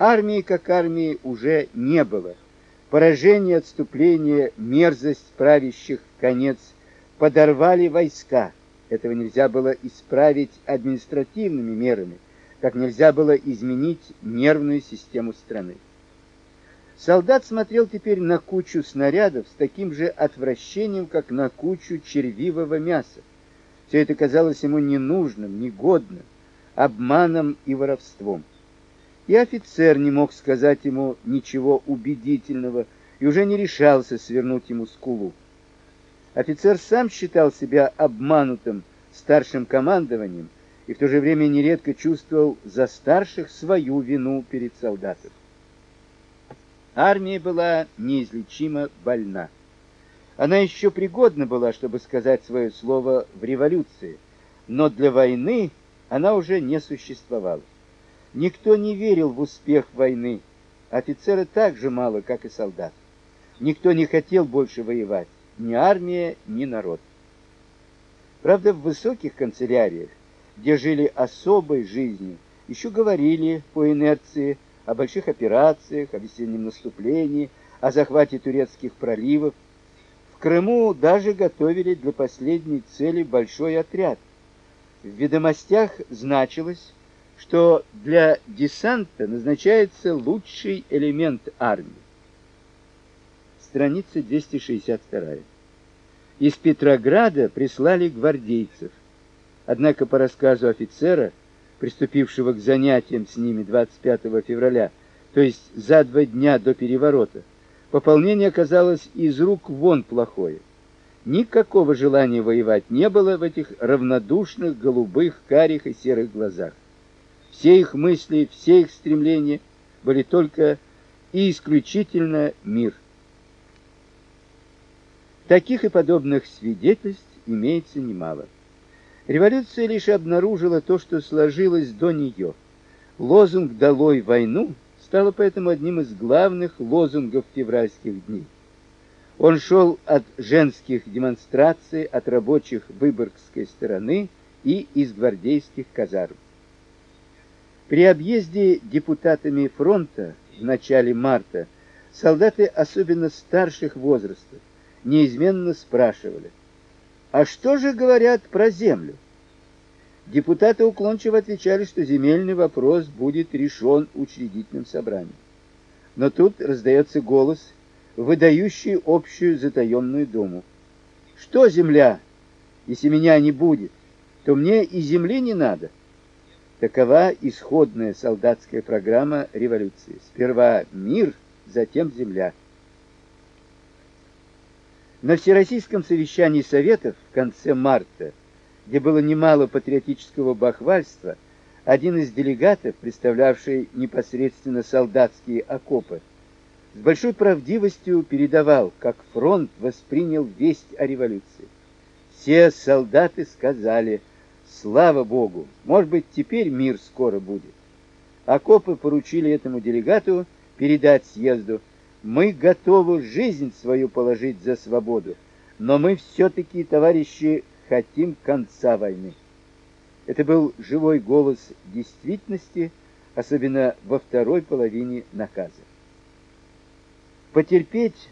Армии как армии уже не было. Поражение, отступление, мерзость правящих конец подорвали войска. Этого нельзя было исправить административными мерами, как нельзя было изменить нервную систему страны. Солдат смотрел теперь на кучу снарядов с таким же отвращением, как на кучу червивого мяса. Все это казалось ему ненужным, негодным, обманом и воровством. И офицер не мог сказать ему ничего убедительного и уже не решался свернуть ему скулу. Офицер сам считал себя обманутым старшим командованием и в то же время нередко чувствовал за старших свою вину перед солдатом. Армия была неизлечимо больна. Она еще пригодна была, чтобы сказать свое слово в революции, но для войны она уже не существовала. Никто не верил в успех войны. Офицеры так же мало, как и солдат. Никто не хотел больше воевать, ни армия, ни народ. Правда, в высоких канцеляриях, где жили особой жизнью, еще говорили по инерции о больших операциях, о весеннем наступлении, о захвате турецких проливов. В Крыму даже готовили для последней цели большой отряд. В ведомостях значилось, что для десанта назначается лучший элемент армии. Страница 262. Из Петрограда прислали гвардейцев. Однако по рассказу офицера приступившего к занятиям с ними 25 февраля, то есть за два дня до переворота, пополнение оказалось из рук вон плохое. Никакого желания воевать не было в этих равнодушных голубых, карих и серых глазах. Все их мысли, все их стремления были только и исключительно мир. Таких и подобных свидетельств имеется немало. Революция лишь обнаружила то, что сложилось до нее. Лозунг «Долой войну» стало поэтому одним из главных лозунгов февральских дней. Он шел от женских демонстраций, от рабочих Выборгской стороны и из гвардейских казарм. При объезде депутатами фронта в начале марта солдаты, особенно старших возрастов, неизменно спрашивали: а что же говорят про землю? Депутаты уклончиво отвечали, что земельный вопрос будет решен учредительным собранием. Но тут раздается голос, выдающий общую затаённую думу. Что земля? Если меня не будет, то мне и земли не надо. Такова исходная солдатская программа революции. Сперва мир, затем земля. На Всероссийском совещании Советов в конце марта, где было немало патриотического бахвальства, один из делегатов, представлявший непосредственно солдатские окопы, с большой правдивостью передавал, как фронт воспринял весть о революции. Все солдаты сказали: "Слава Богу, может быть, теперь мир скоро будет". Окопы поручили этому делегату передать съезду мы готовы жизнь свою положить за свободу, но мы все таки товарищи, хотим конца войны. Это был живой голос действительности, особенно во второй половине наказа. Потерпеть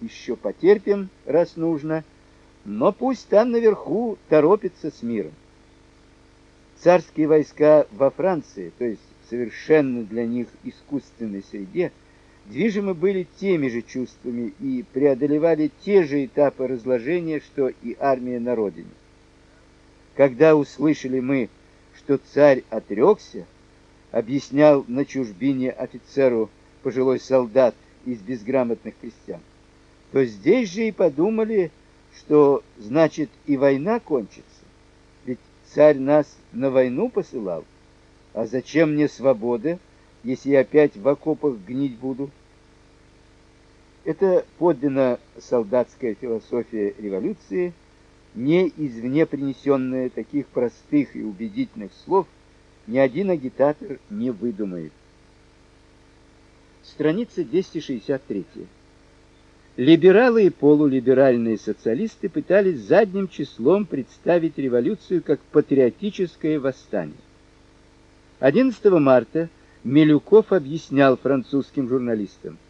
еще потерпим, раз нужно, но пусть там наверху торопится с миром. Царские войска во Франции, то есть в совершенно для них искусственной среде, движимы были теми же чувствами и преодолевали те же этапы разложения, что и армия на родине. Когда услышали мы, что царь отрекся, объяснял на чужбине офицеру пожилой солдат из безграмотных крестьян, то здесь же и подумали, что значит и война кончится. Царь нас на войну посылал. А зачем мне свобода, если я опять в окопах гнить буду? Это подлинно солдатская философия революции, не извне принесенная таких простых и убедительных слов, ни один агитатор не выдумает. Страница 263. Либералы и полулиберальные социалисты пытались задним числом представить революцию как патриотическое восстание. 11 марта Милюков объяснял французским журналистам –